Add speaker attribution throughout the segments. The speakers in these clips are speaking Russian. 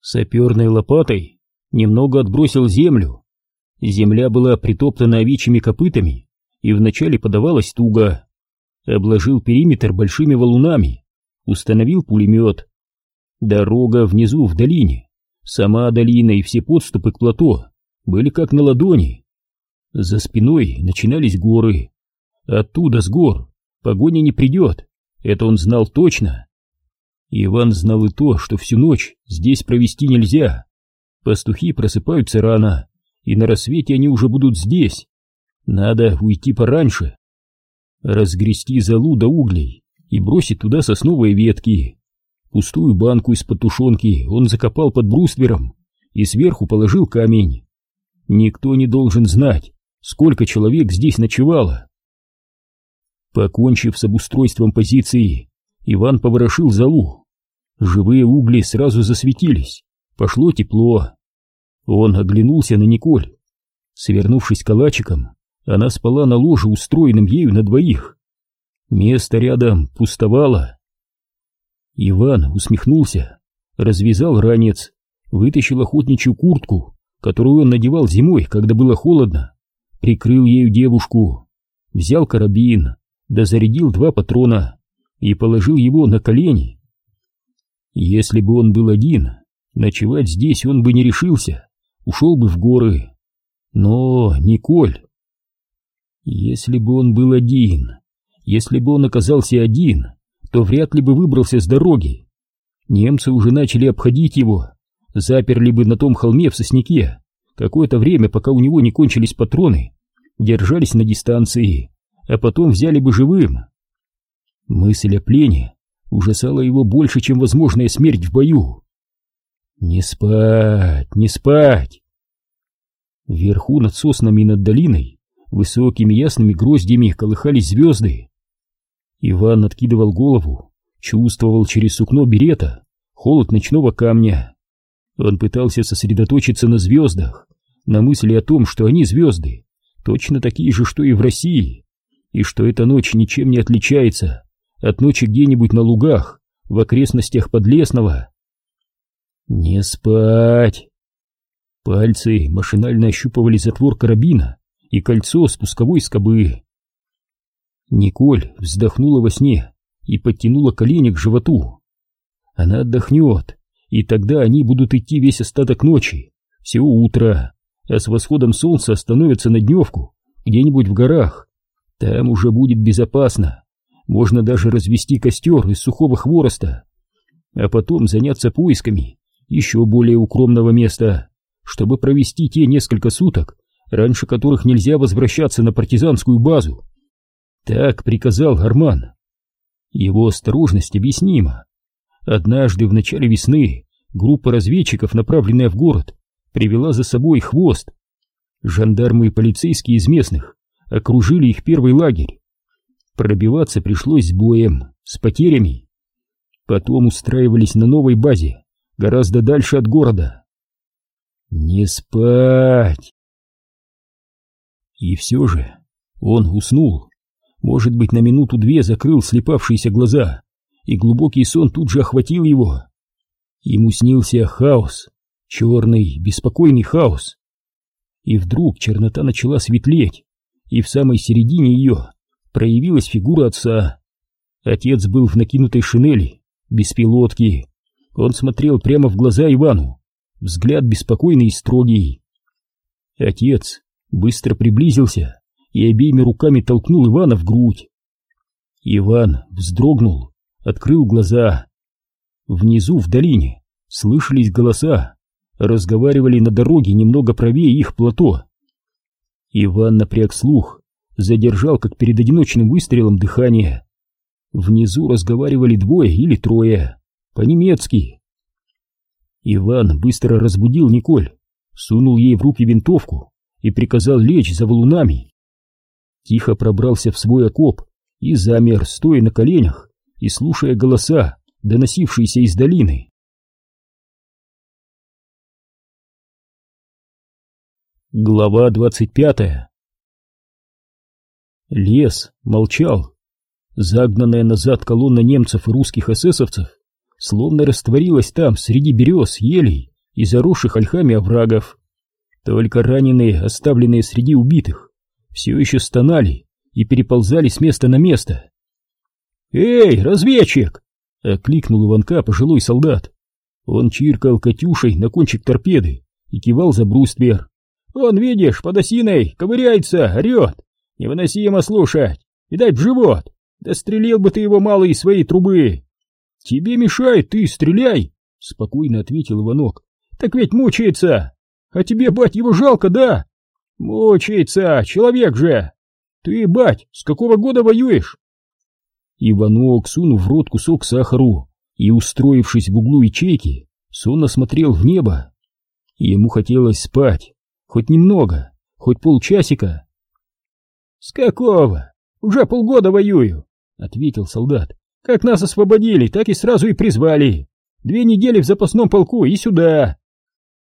Speaker 1: Саперной лопатой немного отбросил землю. Земля была притоптана овечьими копытами и вначале подавалась туго. Обложил периметр большими валунами, установил пулемет. Дорога внизу в долине, сама долина и все подступы к плато были как на ладони. За спиной начинались горы. Оттуда, с гор, погоня не придет, это он знал точно. Иван знал и то, что всю ночь здесь провести нельзя. Пастухи просыпаются рано, и на рассвете они уже будут здесь. Надо уйти пораньше. Разгрести залу до углей и бросить туда сосновые ветки. Пустую банку из-под тушенки он закопал под бруствером и сверху положил камень. Никто не должен знать, сколько человек здесь ночевало. Покончив с обустройством позиции, Иван поворошил залу Живые угли сразу засветились, пошло тепло. Он оглянулся на Николь. Свернувшись калачиком, она спала на ложе, устроенном ею на двоих. Место рядом пустовало. Иван усмехнулся, развязал ранец, вытащил охотничью куртку, которую он надевал зимой, когда было холодно, прикрыл ею девушку, взял карабин, дозарядил два патрона и положил его на колени. Если бы он был один, ночевать здесь он бы не решился, ушел бы в горы. Но Николь... Если бы он был один, если бы он оказался один, то вряд ли бы выбрался с дороги. Немцы уже начали обходить его, заперли бы на том холме в сосняке. Какое-то время, пока у него не кончились патроны, держались на дистанции, а потом взяли бы живым. Мысль о плене ужасала его больше, чем возможная смерть в бою. Не спать, не спать! Вверху над соснами и над долиной высокими ясными гроздями колыхались звезды. Иван откидывал голову, чувствовал через сукно берета холод ночного камня. Он пытался сосредоточиться на звездах, на мысли о том, что они звезды, точно такие же, что и в России, и что эта ночь ничем не отличается от ночи где-нибудь на лугах в окрестностях Подлесного. Не спать! Пальцы машинально ощупывали затвор карабина и кольцо спусковой скобы. Николь вздохнула во сне и подтянула колени к животу. Она отдохнет, и тогда они будут идти весь остаток ночи, все утро, а с восходом солнца остановятся на дневку где-нибудь в горах. Там уже будет безопасно. Можно даже развести костер из сухого хвороста, а потом заняться поисками еще более укромного места, чтобы провести те несколько суток, раньше которых нельзя возвращаться на партизанскую базу. Так приказал Арман. Его осторожность объяснима. Однажды в начале весны группа разведчиков, направленная в город, привела за собой хвост. Жандармы и полицейские из местных окружили их первый лагерь Пробиваться пришлось с боем, с потерями. Потом устраивались на новой базе, гораздо дальше от города. Не спать! И все же он уснул. Может быть, на минуту-две закрыл слепавшиеся глаза, и глубокий сон тут же охватил его. Ему снился хаос, черный, беспокойный хаос. И вдруг чернота начала светлеть, и в самой середине ее проявилась фигура отца. Отец был в накинутой шинели, без пилотки. Он смотрел прямо в глаза Ивану, взгляд беспокойный и строгий. Отец быстро приблизился и обеими руками толкнул Ивана в грудь. Иван вздрогнул, открыл глаза. Внизу, в долине, слышались голоса, разговаривали на дороге немного правее их плато. Иван напряг слух, задержал, как перед одиночным выстрелом, дыхание. Внизу разговаривали двое или трое, по-немецки. Иван быстро разбудил Николь, сунул ей в руки винтовку и приказал лечь за валунами. Тихо пробрался в свой окоп и замер, стоя на коленях и слушая голоса, доносившиеся из долины. Глава двадцать пятая Лес молчал. Загнанная назад колонна немцев и русских эсэсовцев словно растворилась там, среди берез, елей и заросших ольхами оврагов. Только раненые, оставленные среди убитых, все еще стонали и переползали с места на место. «Эй, разведчик!» — окликнул Иванка пожилой солдат. Он чиркал Катюшей на кончик торпеды и кивал за бруствер. «Он, видишь, под осиной ковыряется, орет. Невыносимо слушать. Видать, в живот. Да стрелил бы ты его мало из своей трубы!» «Тебе мешает, ты стреляй!» — спокойно ответил Иванок. «Так ведь мучается! А тебе, бать, его жалко, да?» «Мучается, человек же! Ты, бать, с какого года воюешь?» Иванок, сунув в рот кусок сахару и, устроившись в углу ячейки, сонно смотрел в небо. Ему хотелось спать, хоть немного, хоть полчасика. «С какого? Уже полгода воюю», — ответил солдат. Как нас освободили, так и сразу и призвали. Две недели в запасном полку и сюда.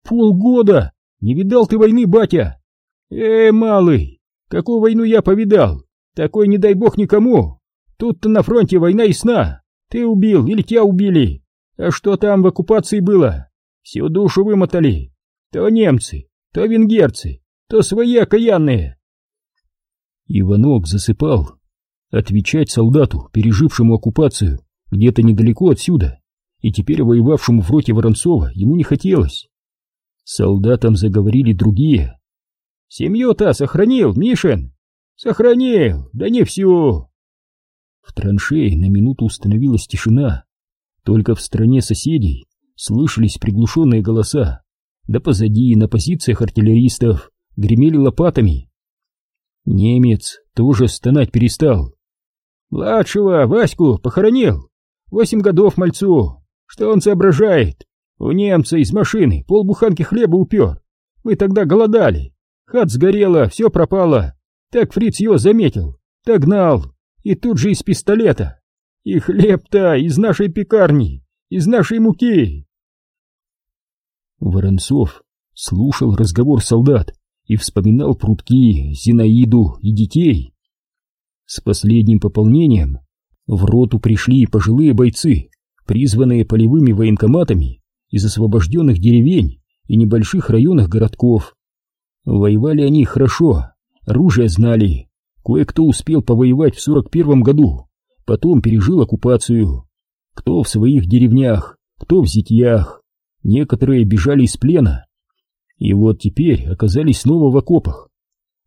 Speaker 1: Полгода! Не видал ты войны, батя? Э, малый, какую войну я повидал? Такой не дай бог никому. Тут-то на фронте война и сна. Ты убил или тебя убили. А что там в оккупации было? Всю душу вымотали. То немцы, то венгерцы, то свои окаянные. Иванок засыпал, Отвечать солдату, пережившему оккупацию, где-то недалеко отсюда, и теперь воевавшему в роте Воронцова, ему не хотелось. Солдатам заговорили другие. «Семью-то сохранил, Мишин?» «Сохранил, да не всю!» В траншее на минуту установилась тишина. Только в стране соседей слышались приглушенные голоса, да позади на позициях артиллеристов гремели лопатами. Немец тоже стонать перестал. Младшего, Ваську, похоронил. Восемь годов мальцу. Что он соображает? У немца из машины полбуханки хлеба упер. Мы тогда голодали. Хат сгорела, все пропало. Так фриц его заметил. Догнал. И тут же из пистолета. И хлеб-то из нашей пекарни, из нашей муки. Воронцов слушал разговор солдат и вспоминал прутки, Зинаиду и детей. С последним пополнением в роту пришли пожилые бойцы, призванные полевыми военкоматами из освобожденных деревень и небольших районах городков. Воевали они хорошо, оружие знали, кое-кто успел повоевать в 41 году, потом пережил оккупацию. Кто в своих деревнях, кто в зятьях, некоторые бежали из плена. И вот теперь оказались снова в окопах.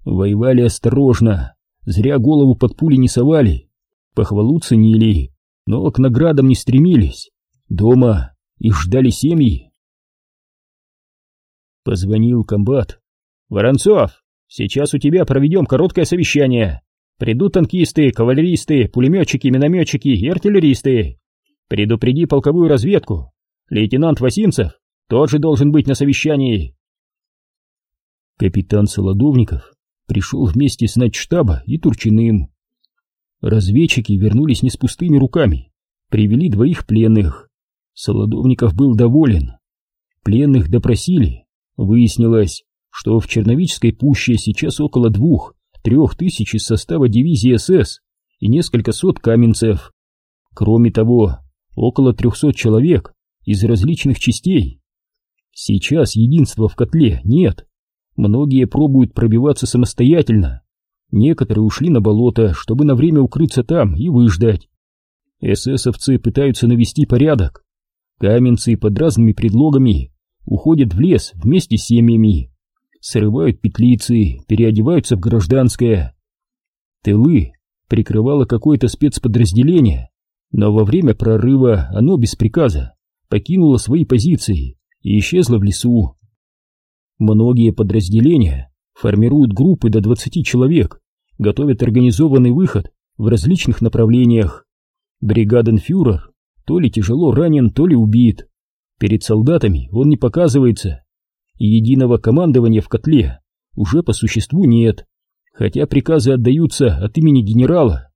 Speaker 1: Воевали осторожно, Зря голову под пули не совали, похвалу ценили, но к наградам не стремились. Дома их ждали семьи. Позвонил комбат. «Воронцов, сейчас у тебя проведем короткое совещание. Придут танкисты, кавалеристы, пулеметчики, минометчики и артиллеристы. Предупреди полковую разведку. Лейтенант Васимцев тоже должен быть на совещании». Капитан Солодовников пришел вместе с начштаба и Турчиным. Разведчики вернулись не с пустыми руками, привели двоих пленных. Солодовников был доволен. Пленных допросили. Выяснилось, что в Черновической пуще сейчас около двух-трех тысяч из состава дивизии СС и несколько сот каменцев. Кроме того, около трехсот человек из различных частей. Сейчас единства в котле нет. Многие пробуют пробиваться самостоятельно. Некоторые ушли на болото, чтобы на время укрыться там и выждать. Эсэсовцы пытаются навести порядок. Каменцы под разными предлогами уходят в лес вместе с семьями, срывают петлицы, переодеваются в гражданское. Тылы прикрывало какое-то спецподразделение, но во время прорыва оно без приказа покинуло свои позиции и исчезло в лесу. Многие подразделения формируют группы до 20 человек, готовят организованный выход в различных направлениях. Бригаденфюрер то ли тяжело ранен, то ли убит. Перед солдатами он не показывается. Единого командования в котле уже по существу нет, хотя приказы отдаются от имени генерала.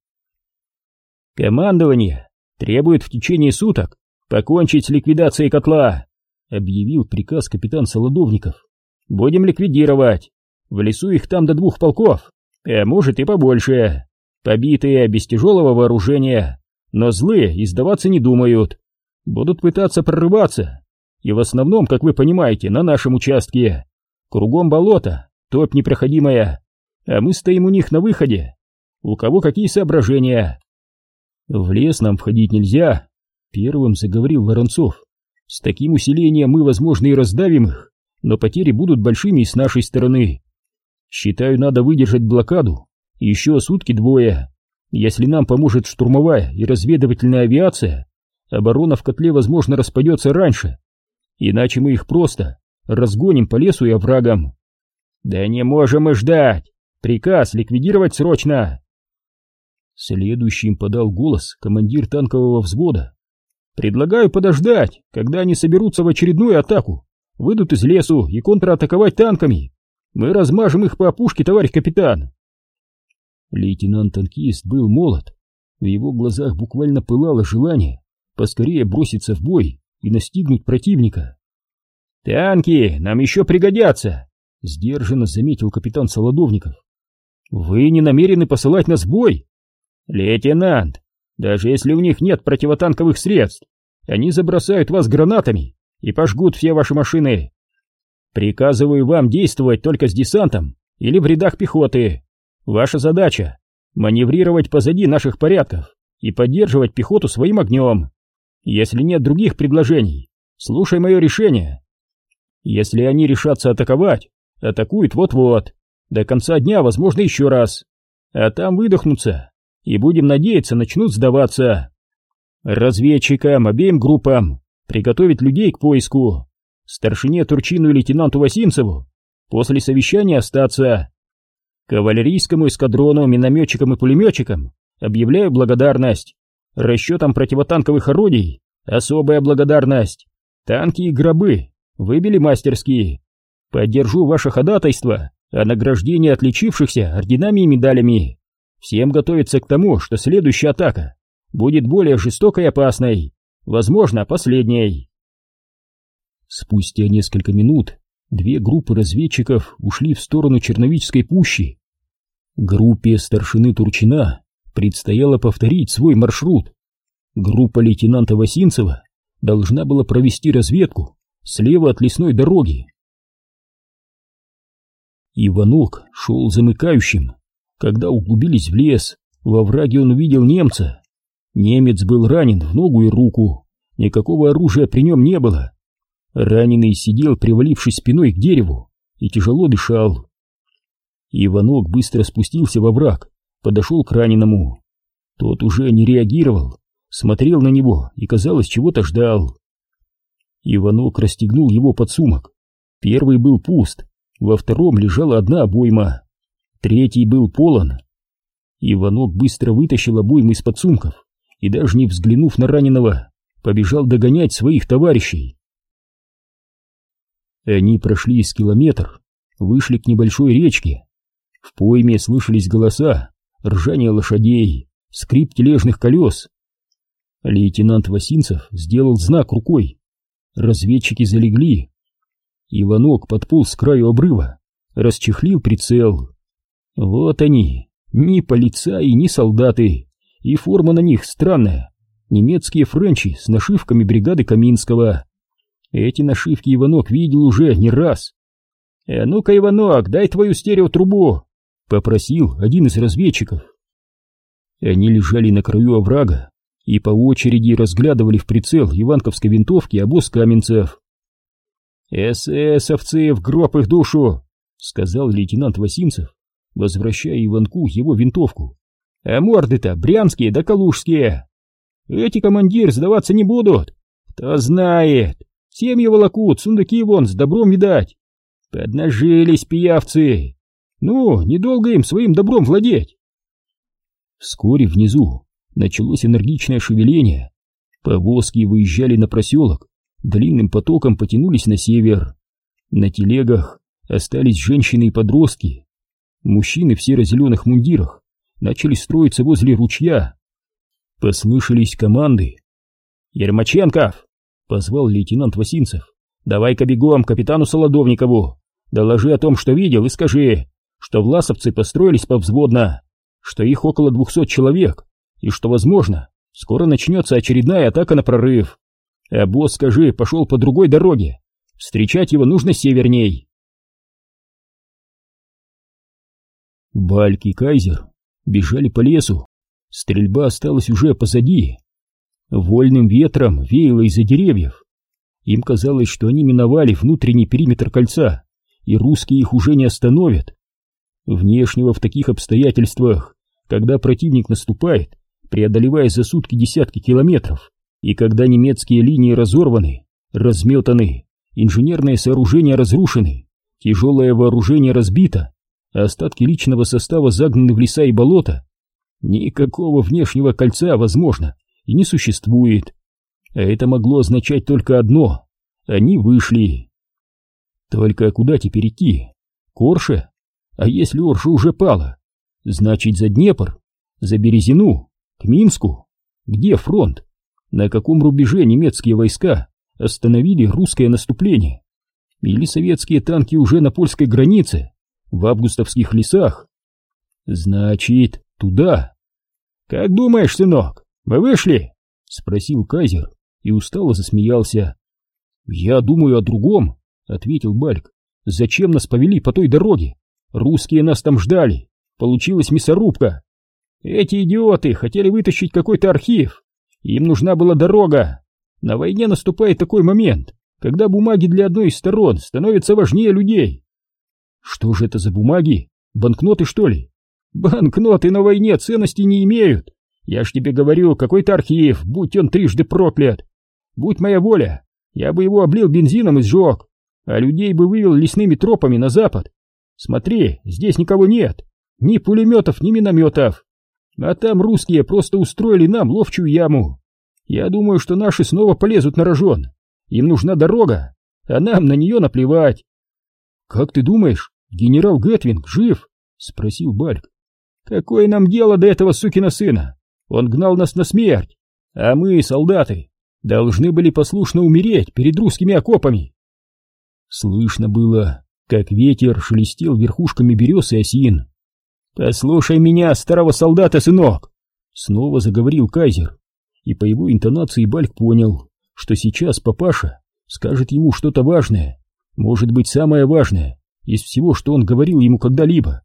Speaker 1: Командование требует в течение суток покончить с ликвидацией котла, объявил приказ капитан Солодовников. Будем ликвидировать. В лесу их там до двух полков, а может и побольше. Побитые, без тяжелого вооружения, но злые и сдаваться не думают. Будут пытаться прорываться. и в основном, как вы понимаете, на нашем участке. Кругом болото, топь непроходимая, а мы стоим у них на выходе. У кого какие соображения? В лес нам входить нельзя, первым заговорил Воронцов. С таким усилением мы, возможно, и раздавим их, но потери будут большими с нашей стороны. Считаю, надо выдержать блокаду, еще сутки-двое. Если нам поможет штурмовая и разведывательная авиация, оборона в котле, возможно, распадется раньше. Иначе мы их просто разгоним по лесу и оврагам. Да не можем мы ждать. Приказ ликвидировать срочно. Следующим подал голос командир танкового взвода. Предлагаю подождать, когда они соберутся в очередную атаку, выйдут из лесу и контратаковать танками. Мы размажем их по опушке, товарищ капитан. Лейтенант-танкист был молод. В его глазах буквально пылало желание поскорее броситься в бой и настигнуть противника. «Танки нам еще пригодятся!» — сдержанно заметил капитан Солодовников. «Вы не намерены посылать нас в бой?» «Лейтенант, даже если у них нет противотанковых средств, они забросают вас гранатами и пожгут все ваши машины. Приказываю вам действовать только с десантом или в рядах пехоты. Ваша задача — маневрировать позади наших порядков и поддерживать пехоту своим огнем. Если нет других предложений, слушай мое решение. Если они решатся атаковать, атакуют вот-вот. До конца дня, возможно, еще раз. А там выдохнутся, и будем надеяться, начнут сдаваться. Разведчикам, обеим группам, приготовить людей к поиску. Старшине Турчину и лейтенанту Васинцеву после совещания остаться. Кавалерийскому эскадрону, минометчикам и пулеметчикам объявляю благодарность. Расчетам противотанковых орудий особая благодарность. Танки и гробы выбили мастерские. Поддержу ваше ходатайство о награждении отличившихся орденами и медалями. Всем готовиться к тому, что следующая атака будет более жестокой и опасной, возможно, последней. Спустя несколько минут две группы разведчиков ушли в сторону Черновической пущи. Группе старшины Турчина предстояло повторить свой маршрут. Группа лейтенанта Васинцева должна была провести разведку слева от лесной дороги. Иванок шел замыкающим. Когда углубились в лес, во враге он увидел немца. Немец был ранен в ногу и руку, никакого оружия при нем не было. Раненый сидел, привалившись спиной к дереву, и тяжело дышал. Иванок быстро спустился во враг, подошел к раненому. Тот уже не реагировал, смотрел на него и, казалось, чего-то ждал. Иванок расстегнул его подсумок. Первый был пуст, во втором лежала одна обойма, третий был полон. Иванок быстро вытащил обоймы из подсумков и, даже не взглянув на раненого, побежал догонять своих товарищей. Они прошли с километр, вышли к небольшой речке. В пойме слышались голоса, ржание лошадей, скрип тележных колес. Лейтенант Васинцев сделал знак рукой. Разведчики залегли. Иванок подполз с краю обрыва, расчехлил прицел. Вот они, ни полицаи, ни солдаты, и форма на них странная. Немецкие френчи с нашивками бригады Каминского. Эти нашивки Иванок видел уже не раз. «Э, ну-ка, Иванок, дай твою стереотрубу!» — попросил один из разведчиков. Они лежали на краю оврага и по очереди разглядывали в прицел иванковской винтовки обоз каменцев. «Эсэсовцы в гроб их душу!» — сказал лейтенант Васинцев, возвращая Иванку его винтовку. «А морды-то брянские да калужские! Эти командир сдаваться не будут! Кто знает! Семьи волокут, сундуки вон, с добром видать! Поднажились пиявцы! Ну, недолго им своим добром владеть!» Вскоре внизу началось энергичное шевеление. Повозки выезжали на проселок, длинным потоком потянулись на север. На телегах остались женщины и подростки. Мужчины в серо-зеленых мундирах начали строиться возле ручья. Послышались команды. «Ермаченков!» — позвал лейтенант Васинцев. «Давай-ка бегом капитану Солодовникову. Доложи о том, что видел, и скажи, что власовцы построились повзводно, что их около двухсот человек, и что, возможно, скоро начнется очередная атака на прорыв. А босс, скажи, пошел по другой дороге. Встречать его нужно северней. Бальк и Кайзер бежали по лесу. Стрельба осталась уже позади. Вольным ветром веяло из-за деревьев. Им казалось, что они миновали внутренний периметр кольца, и русские их уже не остановят. Внешнего в таких обстоятельствах, когда противник наступает, преодолевая за сутки десятки километров, и когда немецкие линии разорваны, разметаны, инженерные сооружения разрушены, тяжелое вооружение разбито, остатки личного состава загнаны в леса и болота, никакого внешнего кольца, возможно, и не существует. А это могло означать только одно — они вышли. Только куда теперь идти? Корше? А если Орша уже пала? Значит, за Днепр, за Березину, к Минску? Где фронт? На каком рубеже немецкие войска остановили русское наступление? Или советские танки уже на польской границе, в августовских лесах? Значит, туда. Как думаешь, сынок, мы вышли? Спросил Кайзер и устало засмеялся. Я думаю о другом, ответил Бальк. Зачем нас повели по той дороге? Русские нас там ждали. Получилась мясорубка. Эти идиоты хотели вытащить какой-то архив. Им нужна была дорога. На войне наступает такой момент, когда бумаги для одной из сторон становятся важнее людей. Что же это за бумаги? Банкноты, что ли? Банкноты на войне ценности не имеют. Я ж тебе говорю, какой-то архив, будь он трижды проклят. Будь моя воля, я бы его облил бензином и сжег, а людей бы вывел лесными тропами на запад, Смотри, здесь никого нет. Ни пулеметов, ни минометов. А там русские просто устроили нам ловчую яму. Я думаю, что наши снова полезут на рожон. Им нужна дорога, а нам на нее наплевать. Как ты думаешь, генерал Гетвинг жив? Спросил Бальк. Какое нам дело до этого сукина сына? Он гнал нас на смерть, а мы, солдаты, должны были послушно умереть перед русскими окопами. Слышно было, как ветер шелестел верхушками берез и осин. «Послушай меня, старого солдата, сынок!» Снова заговорил Кайзер, и по его интонации Бальк понял, что сейчас папаша скажет ему что-то важное, может быть, самое важное из всего, что он говорил ему когда-либо.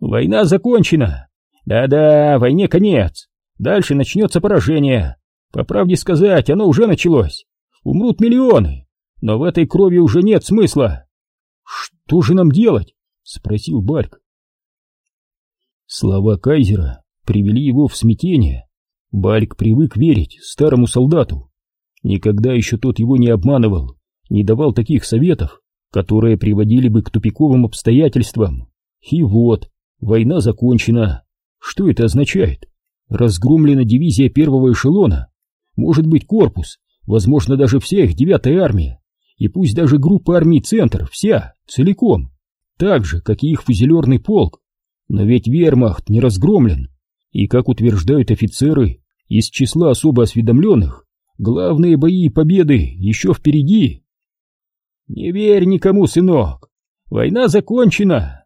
Speaker 1: «Война закончена! Да-да, войне конец! Дальше начнется поражение! По правде сказать, оно уже началось! Умрут миллионы, но в этой крови уже нет смысла!» «Что же нам делать?» — спросил Бальк. Слова Кайзера привели его в смятение. Бальк привык верить старому солдату. Никогда еще тот его не обманывал, не давал таких советов, которые приводили бы к тупиковым обстоятельствам. И вот, война закончена. Что это означает? Разгромлена дивизия первого эшелона, может быть корпус, возможно даже вся их девятая армия и пусть даже группа армий «Центр» вся, целиком, так же, как и их фузелерный полк. Но ведь вермахт не разгромлен, и, как утверждают офицеры, из числа особо осведомленных, главные бои и победы еще впереди. Не верь никому, сынок, война закончена.